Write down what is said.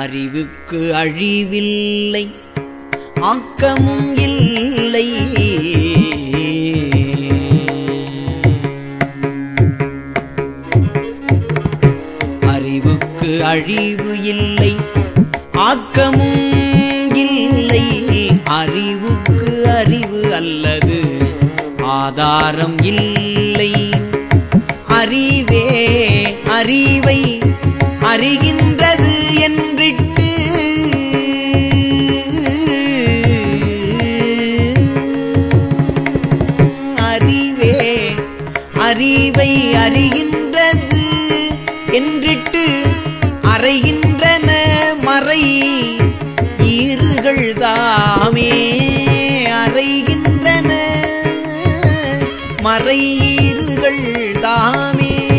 அறிவுக்கு அழிவில்லை ஆக்கமும் இல்லை. அறிவுக்கு அழிவு இல்லை ஆக்கமும் இல்லை. அறிவுக்கு அறிவு அல்லது ஆதாரம் இல்லை. அறிவே அறிவை அறிகின்ற அறிவை அறிகின்றது. என்றிட்டு அறைகின்றன மறை. ஈறுகள் தாமே அறைகின்றன. மறை ஈறுகள் தாமே